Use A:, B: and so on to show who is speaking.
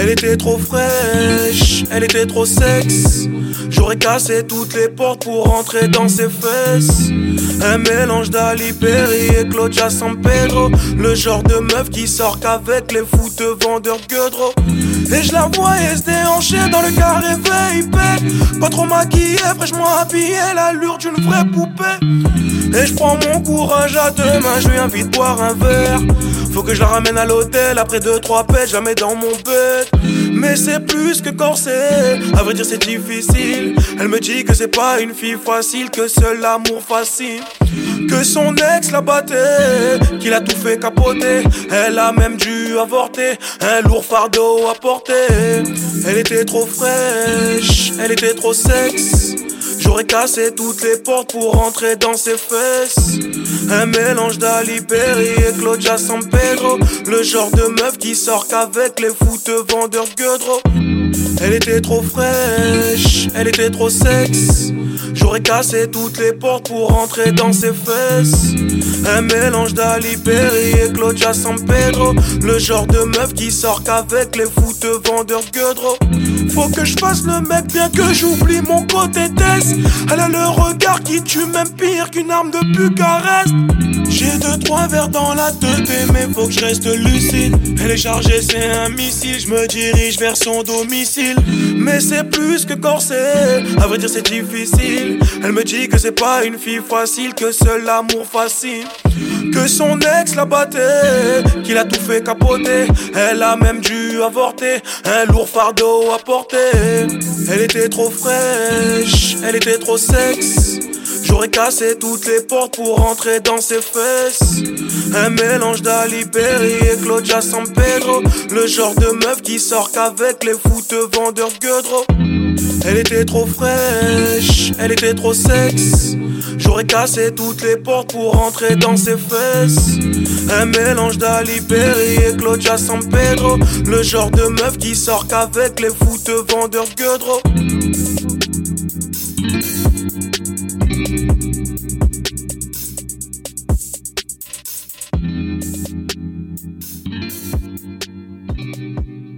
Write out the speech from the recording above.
A: Elle était trop fraîche, elle était trop sexe. J'aurais cassé toutes les portes pour rentrer dans ses fesses. Un mélange d'Ali Perry et Claudia San Pedro. Le genre de meuf qui sort qu'avec les foutes vendeurs gueudreaux. Et je la voyais se déhancher dans le carré VIP. Pas trop maquillée, fraîchement habillée, l'allure d'une vraie poupée. Et je prends mon courage à deux mains, je lui invite boire un verre. Faut que je la ramène à l'hôtel après deux, trois pètes, jamais dans mon bête. Mais c'est plus que corsé, à vrai dire c'est difficile. Elle me dit que c'est pas une fille facile, que seul l'amour fascine. Que son ex la battait, qu'il a tout fait capoter. Elle a même dû avorter, un lourd fardeau à porter. Elle était trop fraîche, elle était trop sexe. J'aurais cassé toutes les portes pour rentrer dans ses fesses. Un mélange d'Ali Perry et Claudia San Pedro. Le genre de meuf qui sort qu'avec les foutes vendeurs gueudreaux. Elle était trop fraîche, elle était trop sexe. J'aurais cassé toutes les portes pour rentrer dans ses fesses. Un mélange d'Ali Perry et Claudia San Pedro. Le genre de meuf qui sort qu'avec les foutes vendeurs gueudreaux. Faut que je fasse le mec bien que j'oublie mon côté test. Elle a le regard qui tue même pire qu'une arme de Bucarest. Deux trois verres dans la tête mais faut que je reste lucide. Elle est chargée, c'est un missile. Je me dirige vers son domicile. Mais c'est plus que corsé. À vrai dire, c'est difficile. Elle me dit que c'est pas une fille facile, que seul l'amour fascine. Que son ex la battait, qu'il a tout fait capoter. Elle a même dû avorter, un lourd fardeau à porter. Elle était trop fraîche, elle était trop sexe. J'aurais cassé toutes les portes pour rentrer dans ses fesses. Un mélange d'Ali et Claudia San Pedro. Le genre de meuf qui sort qu'avec les foutes vendeurs gueudreaux. Elle était trop fraîche, elle était trop sexe. J'aurais cassé toutes les portes pour rentrer dans ses fesses. Un mélange d'Ali et Claudia San Pedro. Le genre de meuf qui sort qu'avec les foutes vendeurs gueudreaux. Thank you.